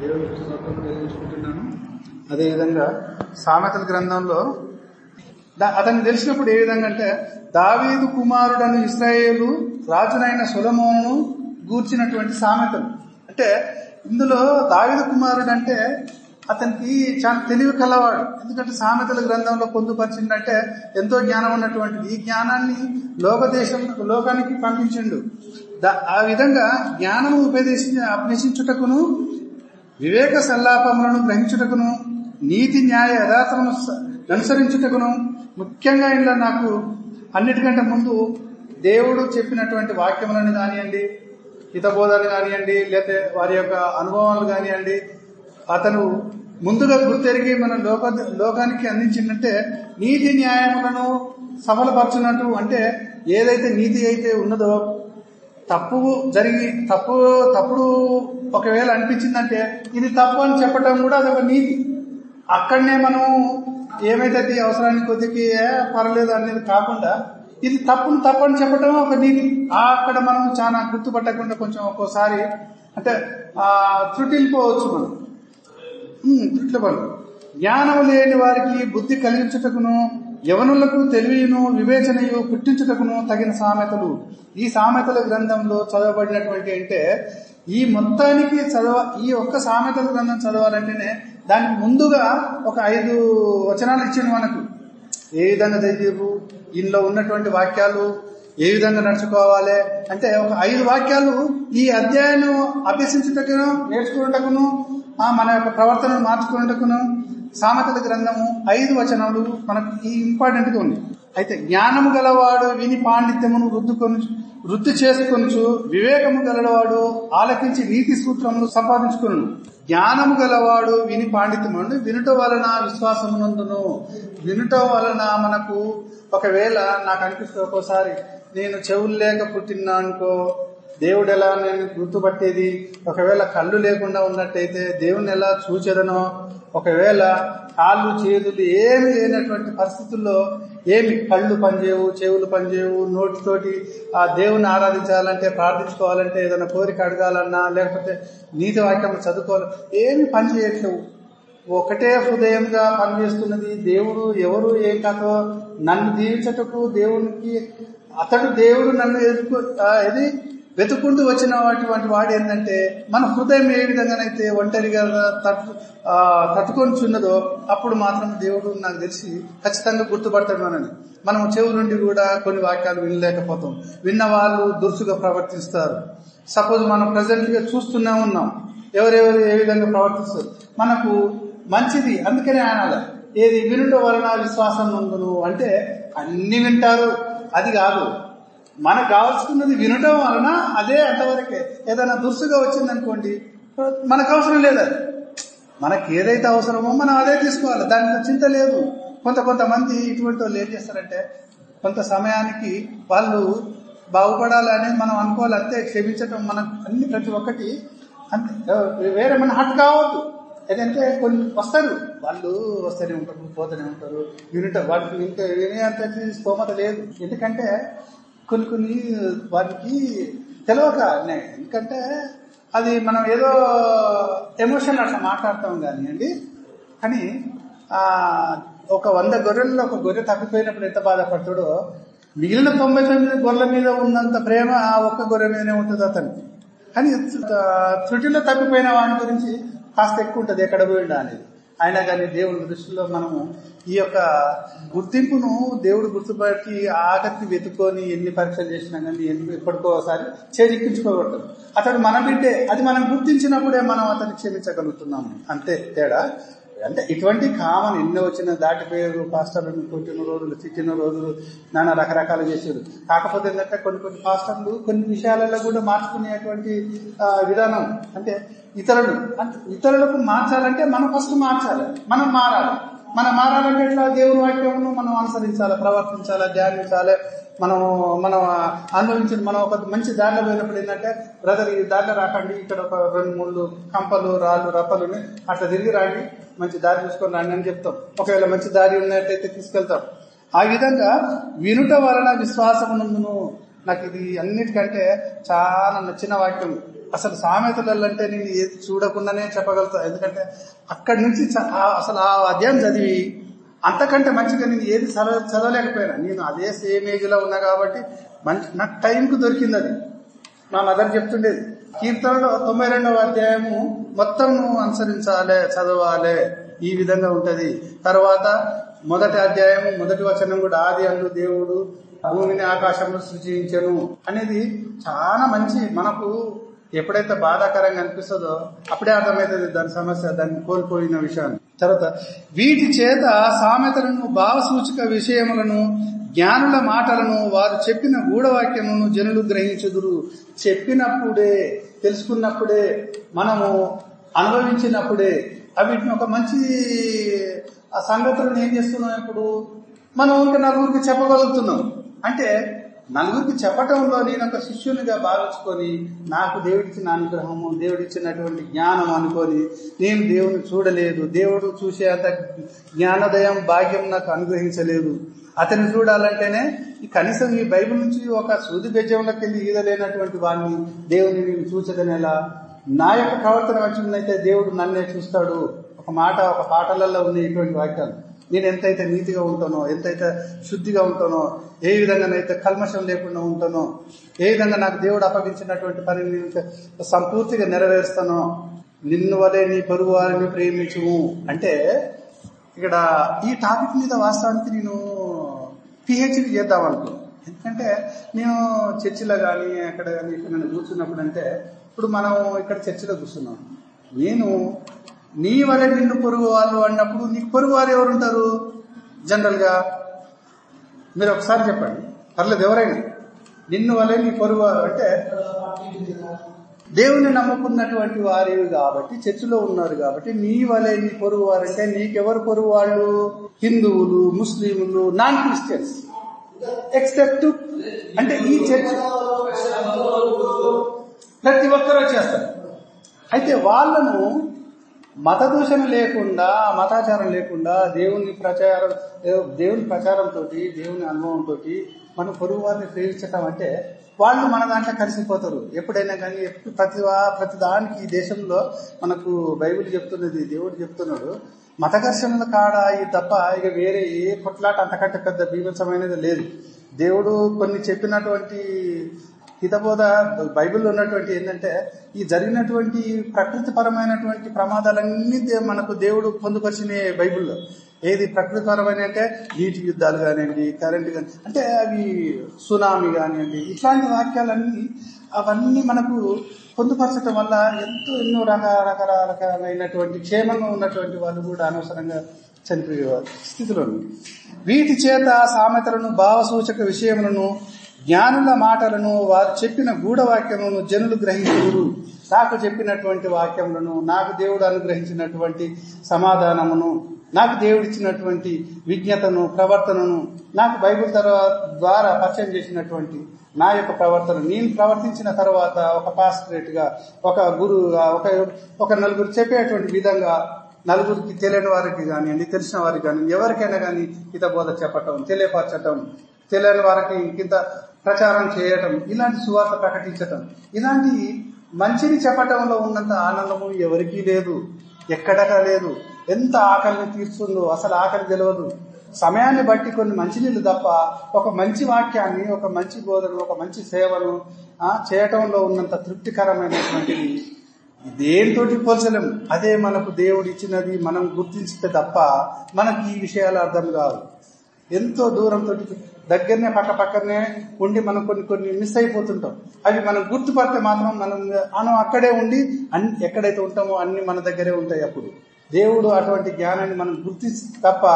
దేవుడికి స్తోత్రం తెలియజేసుకుంటున్నాను. అదేవిధంగా సామెతల గ్రంథంలో అతన్ని తెలిసినప్పుడు ఏ విధంగా అంటే దావీదు కుమారుడను ఇస్రాయేలు రాజునైన సులమోను గూర్చినటువంటి సామెతలు. అంటే ఇందులో దావీదు కుమారుడు అంటే అతనికి చాలా తెలివి కలవాడు. ఎందుకంటే సామెతల గ్రంథంలో పొందుపరిచిందంటే ఎంతో జ్ఞానం ఉన్నటువంటిది. ఈ జ్ఞానాన్ని లోకదేశం లోకానికి పంపించిండు. దా- ఆ విధంగా జ్ఞానం ఉపదేశి అభ్యసించుటకును వివేక సల్లాపములను గ్రహించుటకును నీతి న్యాయ యథార్థమును అనుసరించుటకును ముఖ్యంగా ఇందులో నాకు అన్నిటికంటే ముందు దేవుడు చెప్పినటువంటి వాక్యములను కానివ్వండి హితబోధాలు కానివ్వండి లేకపోతే వారి యొక్క అనుభవాలు కానివ్వండి అతను ముందుగా గుర్తెరిగి మన లోక లోకానికి అందించిందంటే నీతి న్యాయములను సఫలపరచినట్టు అంటే ఏదైతే నీతి అయితే ఉన్నదో తప్పు జరిగి తప్పు తప్పుడు ఒకవేళ అనిపించిందంటే ఇది తప్పు అని చెప్పడం కూడా అదొక నీతి. అక్కడనే మనం ఏమైతే అవసరానికి కొద్దికి పర్లేదు అనేది కాకుండా ఇది తప్పును తప్పని చెప్పడం ఒక నీతి. అక్కడ మనం చాలా గుర్తుపట్టకుండా కొంచెం ఒక్కోసారి అంటే ఆ త్రుటిల్లిపోవచ్చు మనం. త్రుట్లపడు జ్ఞానం లేని వారికి బుద్ధి కలిగించుటకును యవనులకు తెలివిను వివేచనయు పుట్టించుటకును తగిన సామెతలు. ఈ సామెతల గ్రంథంలో చదవబడినటువంటి అంటే ఈ మొత్తానికి చదవ ఈ ఒక్క సామెతల గ్రంథం చదవాలంటేనే దానికి ముందుగా ఒక ఐదు వచనాలు ఇచ్చింది మనకు. ఏ విధంగా చదివు ఇందులో ఉన్నటువంటి వాక్యాలు ఏ విధంగా నడుచుకోవాలి? అంటే ఒక ఐదు వాక్యాలు ఈ అధ్యాయాన్ని అభ్యసించుటకును నేర్చుకున్నటకును ఆ మన యొక్క ప్రవర్తనను మార్చుకున్నటకును సామెతల గ్రంథము ఐదు వచనాలు మనకు ఈ ఇంపార్టెంట్గా ఉంది. అయితే జ్ఞానము గలవాడు విని పాండిత్యమును రుద్దుకొని వృద్ధి చేసుకొనుచు వివేకము గలవాడు ఆలకించి నీతి సూత్రమును సంపాదించుకును జ్ఞానము గలవాడు విని పాండిత్యమును వినుట వలన విశ్వాసమునందును. వినుట వలన మనకు ఒకవేళ నాకు అనిపిస్తుంది ఒక్కోసారి నేను చెవులు లేక పుట్టినా అనుకో దేవుడు ఎలా నేను గుర్తుపట్టేది? ఒకవేళ కళ్ళు లేకుండా ఉన్నట్టయితే దేవుని ఎలా చూచెదనో ఒకవేళ కాళ్ళు చేతులు ఏమి లేనటువంటి పరిస్థితుల్లో ఏమి కళ్ళు పనిచేయవు చెవులు పనిచేయవు నోటితోటి ఆ దేవుని ఆరాధించాలంటే ప్రార్థించుకోవాలంటే ఏదైనా కోరిక అడగాలన్నా లేకపోతే నీతి వాక్యం చదువుకోవాలి ఏమి పని చేయట్లేవు. ఒకటే హృదయంగా పనిచేస్తున్నది దేవుడు ఎవరు ఏం కథో నన్ను దీవించటకు దేవునికి అతడు దేవుడు నన్ను ఎదుర్కొ ఇది వెతుక్కుంటూ వచ్చిన వాటి వాడు ఏంటంటే మన హృదయం ఏ విధంగానైతే ఒంటరిగా తట్టు తట్టుకొని తట్టుకొనిచున్నదో అప్పుడు మాత్రం దేవుడు నాకు తెలిసి ఖచ్చితంగా గుర్తుపడతాడు మనని మనం చెవు నుండి కూడా కొన్ని వాక్యాలు వినలేకపోతాం. విన్న వాళ్ళు దురుసుగా ప్రవర్తిస్తారు. సపోజ్ మనం ప్రజెంట్గా చూస్తూనే ఉన్నాం. ఎవరెవరు ఏ విధంగా ప్రవర్తిస్తారు? మనకు మంచిది అందుకనే ఆయన ఏది వినుట వలన విశ్వాసం నందును అంటే అన్ని వింటారు. అది కాదు. మనకు కావాల్సుకున్నది వినటం వలన అదే అంతవరకే ఏదైనా దురుసుగా వచ్చిందనుకోండి మనకు అవసరం లేదు అది. మనకి ఏదైతే అవసరమో మనం అదే తీసుకోవాలి. దాంట్లో చింత లేదు. కొంత కొంతమంది ఇటువంటి వాళ్ళు ఏం చేస్తారంటే కొంత సమయానికి వాళ్ళు బాగుపడాలని మనం అనుకోవాలి. అంతే క్షమించటం మనకు అన్ని ప్రతి ఒక్కటి అంతే. వేరే మన హట్ కావద్దు. ఏదంటే కొన్ని వస్తారు. వాళ్ళు వస్తూనే ఉంటారు పోతూనే ఉంటారు. వినుట వాటికి ఇంత వినేంత స్తోమత లేదు. ఎందుకంటే కొన్ని కొన్ని వాటికి తెలియక నే- ఎందుకంటే అది మనం ఏదో ఎమోషన్ అట్లా మాట్లాడతాం కానివ్వండి కానీ ఆ ఒక వంద గొర్రెల్లో ఒక గొర్రె తప్పిపోయినప్పుడు ఎంత బాధపడతాడో మిగిలిన తొంభై తొమ్మిది గొర్రెల మీద ఉన్నంత ప్రేమ ఆ ఒక్క గొర్రె మీదనే ఉంటుంది అతనికి కానీ త్రుటిలో తప్పిపోయిన వాడి గురించి కాస్త ఎక్కువ ఉంటుంది ఎక్కడ పోయిండా అనేది. అయినా కానీ దేవుని దృష్టిలో మనము ఈ యొక్క గుర్తింపును దేవుడు గుర్తుపట్టి ఆకత్తి వెతుక్కొని ఎన్ని పరీక్షలు చేసినా కానీ ఎన్ని ఎప్పటికోసారి చేజిక్కించుకోగలుగుతాం అతడు మన బిడ్డే. అది మనం గుర్తించినప్పుడే మనం అతన్ని క్షమించగలుగుతున్నాము. అంతే తేడా. అంటే ఇటువంటి కామన్ ఎన్నో వచ్చిన దాటిపోయారు పాస్టర్లను కొట్టిన రోజులు తిట్టిన రోజులు నానా రకరకాలు చేశారు. కాకపోతే ఏంటంటే కొన్ని కొన్ని పాస్టర్లు కొన్ని విషయాలలో కూడా మార్చుకునేటువంటి విధానం. అంటే ఇతరులు అంటే ఇతరులకు మార్చాలంటే మనం ఫస్ట్ మార్చాలి. మనం మారాలి. మనం మారాలంటే ఎట్లా? దేవుని వాక్యమును మనం అనుసరించాలి ప్రవర్తించాలి ధ్యానించాలి. మనం మనం అనుభవించిన మనం ఒక మంచి దారిలో పోయినప్పుడు ఏంటంటే బ్రదర్ ఈ దారిలో రాకండి. ఇక్కడ ఒక రెండు మూడు కంపలు రాళ్ళు రప్పలు అట్లా తిరిగి రాండి. మంచి దారి చూసుకొని రాండి అని చెప్తాం. ఒకవేళ మంచి దారి ఉన్నట్టయితే తీసుకెళ్తాం. ఆ విధంగా వినుట వలన విశ్వాసమునందును నాకు ఇది అన్నిటికంటే చాలా నచ్చిన వాక్యం. అసలు సామెతలలో అంటే నేను ఏది చూడకుండానే చెప్పగలుగుతా. ఎందుకంటే అక్కడి నుంచి అసలు ఆ అధ్యాయం చదివి అంతకంటే మంచిగా నేను ఏది చదవ చదవలేకపోయినా. నేను అదే సేమ్ ఏజ్లో ఉన్నా కాబట్టి మంచి నాకు టైంకు దొరికింది అది. మా మదర్ చెప్తుండేది కీర్తనలో తొంభై రెండవ అధ్యాయము మొత్తం అనుసరించాలి అనుసరించాలే చదవాలే ఈ విధంగా ఉంటది. తర్వాత మొదటి అధ్యాయం మొదటి వచనం కూడా ఆది అందు దేవుడు భూమిని ఆకాశంలో సృజించను అనేది చాలా మంచి మనకు ఎప్పుడైతే బాధాకరంగా అనిపిస్తుందో అప్పుడే అర్థమవుతుంది దాని సమస్య దాన్ని కోల్పోయిన విషయాన్ని. తర్వాత వీటి చేత సామెతలను భావసూచక విషయములను జ్ఞానుల మాటలను వారు చెప్పిన గూఢవాక్యమును జనులు గ్రహించుదురు. చెప్పినప్పుడే తెలుసుకున్నప్పుడే మనము అనుభవించినప్పుడే వీటిని ఒక మంచి ఆ సంగతులను ఏం చేస్తున్నాం ఇప్పుడు? మనం ఇంకా నలుగురికి చెప్పగలుగుతున్నాం. అంటే నలుగురికి చెప్పటంలో నేను ఒక శిష్యునిగా భావించుకొని నాకు దేవుడిచ్చిన అనుగ్రహము దేవుడిచ్చినటువంటి జ్ఞానం అనుకొని నేను దేవుని చూడలేదు. దేవుడు చూసే అంత జ్ఞానోదయం భాగ్యం నాకు అనుగ్రహించలేదు. అతన్ని చూడాలంటేనే కనీసం ఈ బైబిల్ నుంచి ఒక సూది బెజ్జంలోకి వెళ్ళి ఈదలేనటువంటి వాడిని దేవుని నేను చూచదనేలా నా యొక్క ప్రవర్తన వచ్చిందైతే దేవుడు నన్నే చూస్తాడు. ఒక మాట ఒక పాటలలో ఉన్న ఇటువంటి వాక్యాలు. నేను ఎంతైతే నీతిగా ఉంటానో ఎంతైతే శుద్ధిగా ఉంటానో ఏ విధంగానైతే కల్మషం లేకుండా ఉంటానో ఏ విధంగా నాకు దేవుడు అప్పగించినటువంటి పనిని నేను సంపూర్తిగా నెరవేరుస్తానో నిన్ను వలే నీ పొరుగు వారిని ప్రేమించుము. అంటే ఇక్కడ ఈ టాపిక్ మీద వాస్తవానికి నేను పిహెచ్డి చేద్దాం అనుకున్నాను ఎందుకంటే నేను చర్చిలో కానీ అక్కడ కానీ ఇక్కడ నన్ను కూర్చున్నప్పుడు అంటే ఇప్పుడు మనం ఇక్కడ చర్చిలో కూర్చున్నాం. నేను నీ వలె నిన్ను పొరుగు వాళ్ళు అన్నప్పుడు నీకు పొరుగు వారు ఎవరు ఉంటారు జనరల్గా మీరు ఒకసారి చెప్పండి. పర్లేదు ఎవరైనా. నిన్ను వలె నీ పొరుగు వారు అంటే దేవుని నమ్ముకున్నటువంటి వారివి కాబట్టి చర్చిలో ఉన్నారు కాబట్టి నీ వలె నీ పొరుగు వారు అంటే నీకెవరు పొరుగు వాళ్ళు హిందువులు ముస్లింలు నాన్ క్రిస్టియన్స్. ఎక్సెప్ట్ అంటే ఈ చర్చ్ ప్రతి ఒక్కరూ చేస్తారు. అయితే వాళ్ళను మత దూషణ లేకుండా మతాచారం లేకుండా దేవుని ప్రచారం దేవుని ప్రచారంతో దేవుని అనుభవంతో మన పొరుగు వారిని ప్రేమించటం అంటే వాళ్ళు మన దాంట్లో కలిసిపోతారు. ఎప్పుడైనా కానీ ఎప్పుడు ప్రతి ప్రతి దానికి ఈ దేశంలో మనకు బైబిల్ చెప్తున్నది దేవుడు చెప్తున్నాడు మత ఘర్షణల కాడ ఈ తప్ప ఇక వేరే ఏ కొట్లాట అంతకంటే పెద్ద బీభత్సమైనది లేదు. దేవుడు కొన్ని చెప్పినటువంటి హితబోధ బైబిల్లో ఉన్నటువంటి ఏంటంటే ఈ జరిగినటువంటి ప్రకృతి పరమైనటువంటి ప్రమాదాలన్నీ మనకు దేవుడు పొందుపరిచిన బైబిల్లో. ఏది ప్రకృతి పరమైన అంటే నీటి యుద్ధాలు కానివ్వండి కరెంట్ కానీ అంటే అవి సునామీ కానివ్వండి ఇట్లాంటి వాక్యాలన్నీ అవన్నీ మనకు పొందుపరచడం వల్ల ఎంతో ఎన్నో రకరకాలైనటువంటి క్షేమంగా ఉన్నటువంటి వాళ్ళు కూడా అనవసరంగా చనిపోయే స్థితిలో వీటి చేత సామెతలను భావసూచక విషయములను జ్ఞానుల మాటలను వారు చెప్పిన గూఢవాక్యములను జనులు గ్రహించురు నాకు చెప్పినటువంటి వాక్యములను నాకు దేవుడు అనుగ్రహించినటువంటి సమాధానమును నాకు దేవుడిచ్చినటువంటి విజ్ఞతను ప్రవర్తనను నాకు బైబిల్ తర్వాత ద్వారా పరిచయం చేసినటువంటి నా యొక్క ప్రవర్తన నేను ప్రవర్తించిన తర్వాత ఒక పాస్టరేట్గా ఒక గురువుగా ఒక ఒక నలుగురు చెప్పేటువంటి విధంగా నలుగురికి తెలియని వారికి కానివ్వండి తెలిసిన వారికి కానీ ఎవరికైనా కానీ హిత బోధ చెప్పటం తెలియపరచటం తెలియని వారికి ఇంత ప్రచారం చేయటం ఇలాంటి సువార్త ప్రకటించటం. ఇలాంటి మంచిని చెప్పటంలో ఉన్నంత ఆనందము ఎవరికీ లేదు ఎక్కడగా లేదు. ఎంత ఆకలిని తీర్చుందో అసలు ఆకలి తెలియదు సమయాన్ని బట్టి కొన్ని మంచినీళ్ళు తప్ప ఒక మంచి వాక్యాన్ని ఒక మంచి బోధను ఒక మంచి సేవను చేయటంలో ఉన్నంత తృప్తికరమైనటువంటిది దేనితోటి పోల్చలేము అదే మనకు దేవుడు ఇచ్చినది మనం గుర్తించితే తప్ప మనకి ఈ విషయాలు అర్థం కావు. ఎంతో దూరంతో దగ్గరనే పక్క పక్కనే ఉండి మనం కొన్ని కొన్ని మిస్ అయిపోతుంటాం. అవి మనం గుర్తుపడితే మాత్రం మనం మనం అక్కడే ఉండి అన్ని ఎక్కడైతే ఉంటామో అన్ని మన దగ్గరే ఉంటాయి అప్పుడు. దేవుడు అటువంటి జ్ఞానాన్ని మనం గుర్తించి తప్ప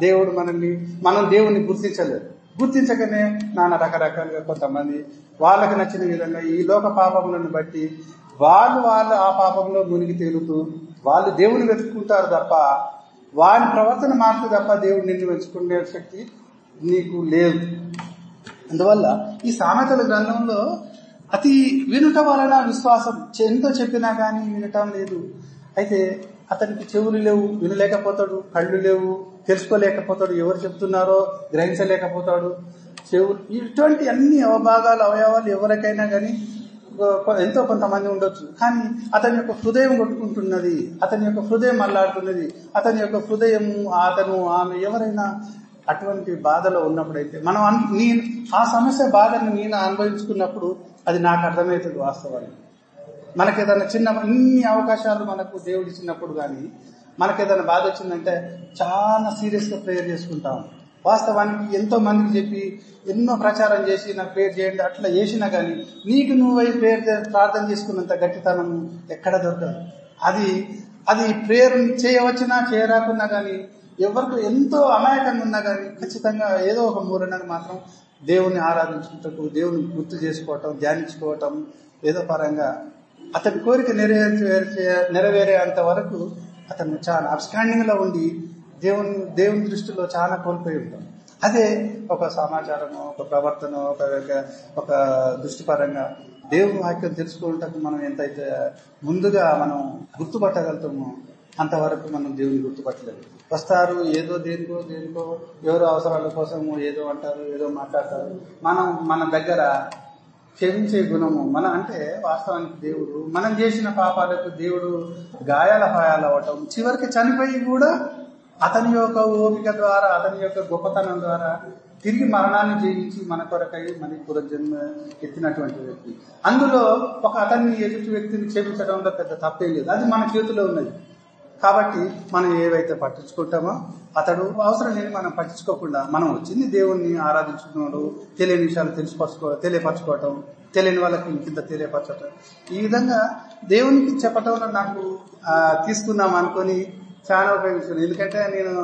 దేవుడు మనల్ని మనం దేవుణ్ణి గుర్తించలేదు. గుర్తించకనే నాన్న రకరకాలుగా కొంతమంది వాళ్ళకి నచ్చిన విధంగా ఈ లోక పాపములను బట్టి వాళ్ళు వాళ్ళు ఆ పాపంలో మునిగి తేలుతూ వాళ్ళు దేవుని వెతుక్కుంటారు తప్ప వాని ప్రవర్తన మార్పు తప్ప దేవుడు నిన్ను వెంచుకునే శక్తి నీకు లేదు. అందువల్ల ఈ సామెతల గ్రంథంలో అతి వినుట వలన విశ్వాసం ఎంతో చెప్పినా కానీ వినటం లేదు. అయితే అతనికి చెవులు లేవు వినలేకపోతాడు కళ్ళు లేవు తెలుసుకోలేకపోతాడు. ఎవరు చెప్తున్నారో గ్రహించలేకపోతాడు. చెవులు ఇటువంటి అన్ని అవభాగాలు అవయవాలు ఎవరికైనా కానీ ఎంతో కొంతమంది ఉండొచ్చు. కానీ అతని యొక్క హృదయం కొట్టుకుంటున్నది అతని యొక్క హృదయం అల్లాడుతున్నది అతని యొక్క హృదయం అతను ఆమె ఎవరైనా అటువంటి బాధలో ఉన్నప్పుడైతే మనం నేను ఆ సమస్య బాధను నేను అనుభవించుకున్నప్పుడు అది నాకు అర్థమవుతుంది వాస్తవాన్ని మనకి ఏదైనా చిన్న ఇన్ని అవకాశాలు మనకు దేవుడు ఇచ్చినప్పుడు కానీ మనకి ఏదైనా బాధ వచ్చిందంటే చాలా సీరియస్గా ప్రేయర్ చేసుకుంటాం. వాస్తవానికి ఎంతో మందికి చెప్పి ఎన్నో ప్రచారం చేసి నాకు ప్రేయర్ చేయండి అట్లా చేసినా కానీ నీకు నువ్వై ప్రేయర్ చే- ప్రార్థన చేసుకున్నంత గట్టితనం ఎక్కడ దొరకదు. అది అది ప్రేయర్ చేయవచ్చినా చేయరాకున్నా కానీ ఎవరికి ఎంతో అమాయకంగా ఉన్నా కానీ ఖచ్చితంగా ఏదో ఒక మూలనని మాత్రం దేవుని ఆరాధించుకుంటూ దేవుని గుర్తు చేసుకోవటం ధ్యానించుకోవటం ఏదో పరంగా అతని కోరిక నెరవేర్చే నెరవేరేంత వరకు అతను చాలా అబ్స్టాండింగ్లో ఉండి దేవుని దేవుని దృష్టిలో చాలా కోల్పోయి ఉంటాం అదే ఒక సమాచారము ఒక ప్రవర్తన ఒక ఒక దృష్టిపరంగా దేవుని వాక్యం తెలుసుకోవటకు మనం ఎంతైతే ముందుగా మనం గుర్తుపట్టగలుగుతామో అంతవరకు మనం దేవుని గుర్తుపట్టలేదు. వస్తారు ఏదో దేనికో దేనికో ఎవరో అవసరాల కోసము ఏదో అంటారు ఏదో మాట్లాడతారు. మనం మన దగ్గర క్షమించే గుణము మన అంటే వాస్తవానికి దేవుడు మనం చేసిన పాపాలకు దేవుడు గాయాల పాయాలు అవటం చివరికి చనిపోయి కూడా అతని యొక్క ఓపిక ద్వారా అతని యొక్క గొప్పతనం ద్వారా తిరిగి మరణాన్ని జయించి మన కొరకై మన పునర్జన్మ ఎత్తినటువంటి వ్యక్తి. అందులో ఒక అతన్ని ఎదుటి వ్యక్తిని క్షమించడంలో పెద్ద తప్పేం లేదు. అది మన చేతిలో ఉన్నది. కాబట్టి మనం ఏవైతే పట్టించుకుంటామో అతడు అవసరం లేని మనం పట్టించుకోకుండా మనం వచ్చింది దేవుణ్ణి ఆరాధించుకున్నాడు. తెలియని విషయాలు తెలుసుపరచుకో తెలియపరచుకోవటం తెలియని వాళ్ళకి ఇంకింత తెలియపరచటం. ఈ విధంగా దేవునికి చెప్పటంలో నాకు తీసుకుందాం అనుకొని చాలా ఉపయోగించుకున్నాను. ఎందుకంటే నేను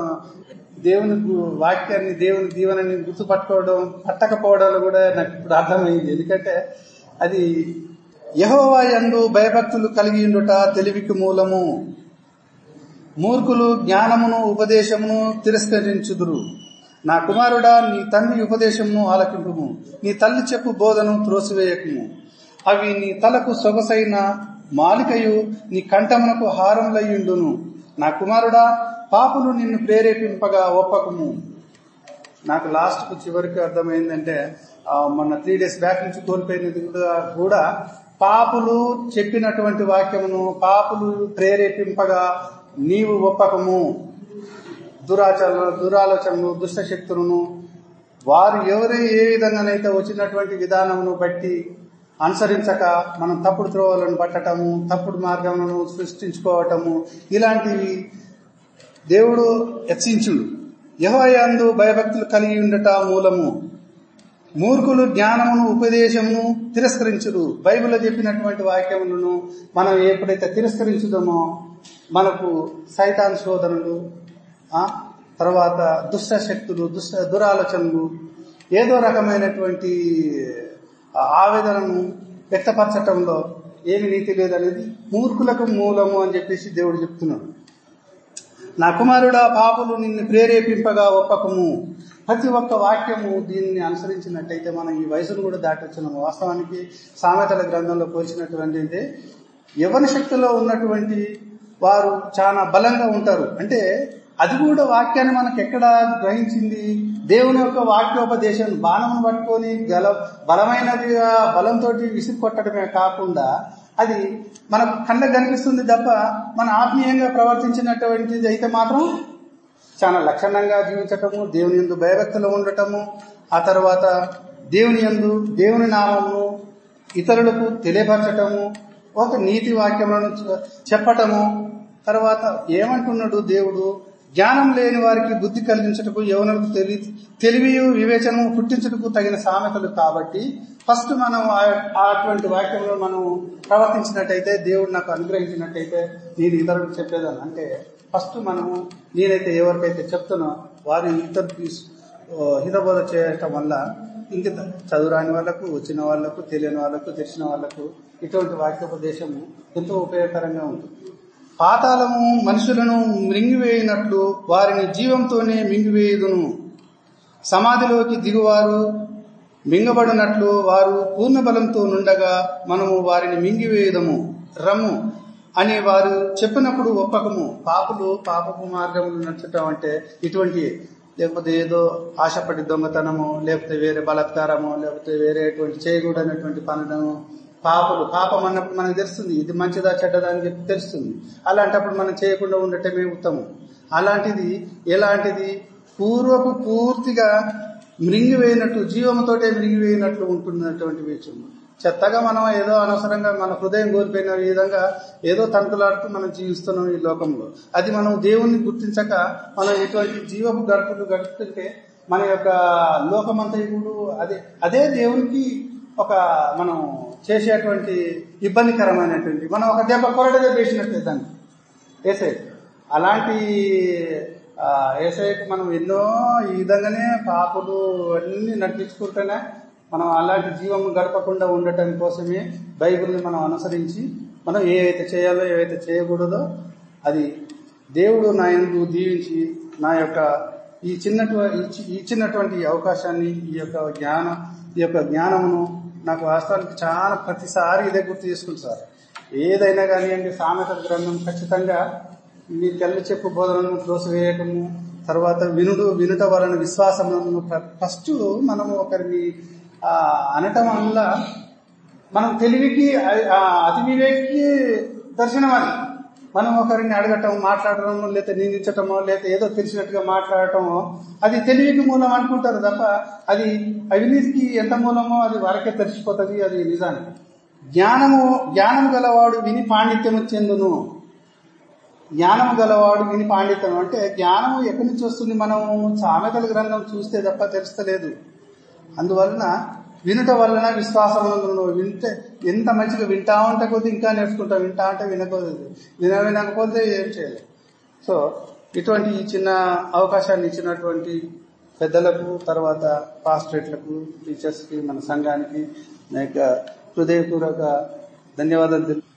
దేవుని వాక్యాన్ని దేవుని దీవెనని గుర్తుపట్టుకోవడం పట్టకపోవడంలో కూడా నాకు ఇప్పుడు అర్థమైంది. ఎందుకంటే అది యహోవా యందు భయభక్తులు కలిగి ఉండుట తెలివికి మూలము. మూర్ఖులు జ్ఞానమును ఉపదేశమును తిరస్కరించుదురు. నా కుమారుడా నీ తండ్రి ఉపదేశమును ఆలకింపుము. నీ తల్లి చెప్పు బోధను త్రోసివేయకుము. అవి నీ తలకు సొగసైన మాలికయు నీ కంఠమునకు హారంలయ్యుండును నా కుమారుడా పాపులు నిన్ను ప్రేరేపింపగా ఒప్పకము. నాకు లాస్ట్కు చివరికి అర్థమైందంటే మొన్న త్రీ డేస్ బ్యాక్ నుంచి కోల్పోయినది కూడా కూడా పాపులు చెప్పినటువంటి వాక్యమును పాపులు ప్రేరేపింపగా నీవు ఒప్పకము. దురాచరణ దురాలోచనలు దుష్ట శక్తులను వారు ఎవరే ఏ విధంగానైతే వచ్చినటువంటి విధానమును బట్టి అనుసరించక మనం తప్పుడు త్రోవలను పట్టటము తప్పుడు మార్గములను సృష్టించుకోవటము ఇలాంటివి దేవుడు హెచ్చించుడు. యహోయందు భయభక్తులు కలిగి ఉండట మూలము. మూర్ఖులు జ్ఞానమును ఉపదేశమును తిరస్కరించుడు బైబిల్లో చెప్పినటువంటి వాక్యములను మనం ఎప్పుడైతే తిరస్కరించుదామో మనకు సైతాన్ శోధనలు తర్వాత దుష్ట శక్తులు దుష్ట దురాలోచనలు ఏదో రకమైనటువంటి ఆవేదనను వ్యక్తపరచటంలో ఏమి నీతి లేదనేది మూర్ఖులకు మూలము అని చెప్పేసి దేవుడు చెప్తున్నాడు. నా కుమారుడా పాపులు నిన్ను ప్రేరేపింపగా ఒప్పకము. ప్రతి ఒక్క వాక్యము దీన్ని అనుసరించినట్టయితే మనం ఈ వయసును కూడా దాటొచ్చున్నాము వాస్తవానికి సామెతల గ్రంథంలో పోల్చినటువంటి అంటే యవన శక్తిలో ఉన్నటువంటి వారు చాలా బలంగా ఉంటారు. అంటే అది కూడా వాక్యాన్ని మనకు ఎక్కడ గ్రహించింది? దేవుని యొక్క వాక్యోపదేశం బాణం పట్టుకొని గల బలమైనదిగా బలంతో విసిరి కొట్టడమే కాకుండా అది మనకు కళ్ళకు కనిపిస్తుంది తప్ప మన ఆత్మీయంగా ప్రవర్తించినటువంటిది అయితే మాత్రం చాలా లక్షణంగా జీవించటము దేవుని ఎందు భయభక్తులు ఉండటము ఆ తర్వాత దేవుని ఎందు దేవుని నామము ఇతరులకు తెలియపరచటము ఒక నీతి వాక్యములను చెప్పటము తర్వాత ఏమంటున్నాడు దేవుడు? జ్ఞానం లేని వారికి బుద్ధి కలిగించటకు యవనులకు తెలి తెలివియు వివేచనము పుట్టించటకు తగిన సామెతలు కాబట్టి ఫస్ట్ మనం ఆ- అటువంటి వాక్యంలో మనం ప్రవర్తించినట్టయితే దేవుడు నాకు అనుగ్రహించినట్టయితే నేను ఇతరులకు చెప్పేదాన్ని. అంటే ఫస్ట్ మనము నేనైతే ఎవరికైతే చెప్తున్నా వారి ఇతరుకి హితబోధ చేయటం వల్ల ఇంక చదువు రాని వాళ్ళకు వచ్చిన వాళ్ళకు తెలియని వాళ్ళకు తెలిసిన వాళ్ళకు ఇటువంటి వాక్యోపదేశము ఎంతో ఉపయోగకరంగా ఉంటుంది. పాతాళము మనుషులను మృంగివేయినట్లు వారిని జీవంతోనే మింగివేయుదును. సమాధిలోకి దిగువారు మింగబడినట్లు వారు పూర్ణ బలంతో నుండగా మనము వారిని మింగివేయుదము. రమ్ము అని వారు చెప్పినప్పుడు ఒప్పకము. పాపులు పాపపు మార్గములు నడుచటం అంటే ఇటువంటి లేకపోతే ఏదో ఆశపడి దొంగతనము లేకపోతే వేరే బలాత్కారము లేకపోతే వేరేటువంటి చేయకూడనటువంటి పనులను పాపలు పాపం అన్నప్పుడు మనకు తెలుస్తుంది ఇది మంచిదా చెడ్డదా అని చెప్పి తెలుస్తుంది. అలాంటప్పుడు మనం చేయకుండా ఉండటమే ఉత్తమం. అలాంటిది ఎలాంటిది? పూర్వపు పూర్తిగా మృంగివేయినట్టు జీవముతోటే మృంగివేయినట్లు ఉంటున్నటువంటి విషయం. చెత్తగా మనం ఏదో అనవసరంగా మన హృదయం కోల్పోయిన విధంగా ఏదో తంతులాడుతూ మనం జీవిస్తున్నాం ఈ లోకంలో. అది మనం దేవుణ్ణి గుర్తించక మనం ఎటువంటి జీవపు గడుపులు గడుపుతుంటే మన యొక్క లోకమంతయుడు ఇప్పుడు అదే అదే దేవునికి ఒక మనం చేసేటువంటి ఇబ్బందికరమైనటువంటి మనం ఒక దెబ్బ కొరడ దెబ్బ వేసినట్టే దాన్ని. ఏసై అలాంటి ఏసైకి మనం ఎన్నో ఈ విధంగానే పాపులు అన్ని నడిపించుకుంటేనే మనం అలాంటి జీవం గడపకుండా ఉండటం కోసమే బైబిల్ని మనం అనుసరించి మనం ఏవైతే చేయాలో ఏవైతే చేయకూడదో అది దేవుడు నా యందు దీవించి నా యొక్క ఈ చిన్నటువంటి ఈ- ఈ చిన్నటువంటి అవకాశాన్ని ఈ యొక్క జ్ఞాన ఈ యొక్క జ్ఞానమును నాకు వాస్తవానికి చాలా ప్రతిసారి ఇదే గుర్తు చేసుకుంది సార్. ఏదైనా కానివ్వండి సామెత గ్రంథం ఖచ్చితంగా మీ తెల్ల చెప్పు బోధనను త్రోసివేయటము తర్వాత వినుడు వినుట వలన విశ్వాసమును ఫస్ట్ మనము ఒకరిని అనటం వల్ల మనం తెలివికి అతి వివేకి దర్శనం అని మనం ఒకరిని అడగటం మాట్లాడటము లేకపోతే నిందించటమో లేకపోతే ఏదో తెలిసినట్టుగా మాట్లాడటమో అది తెలివికి మూలం అనుకుంటారు తప్ప అది అవినీతికి ఎంత మూలమో అది వారికే తెలిసిపోతుంది అది నిజానికి జ్ఞానము జ్ఞానం గలవాడు విని పాండిత్యము చెందును. జ్ఞానం గలవాడు విని పాండిత్యం అంటే జ్ఞానం ఎక్కడి నుంచి వస్తుంది మనం సామెతల గ్రంథం చూస్తే తప్ప తెలుస్తలేదు. అందువలన వినుట వలన విశ్వాసం వింటే ఎంత మంచిగా వింటా ఉంటే కొద్ది ఇంకా నేర్చుకుంటా వింటా అంటే వినకూడదు. విన వినకపోతే ఏం చేయలేదు సో ఇటువంటి ఈ చిన్న అవకాశాన్ని ఇచ్చినటువంటి పెద్దలకు తర్వాత పాస్టరేట్లకు టీచర్స్కి మన సంఘానికి నా యొక్క హృదయపూర్వక ధన్యవాదాలు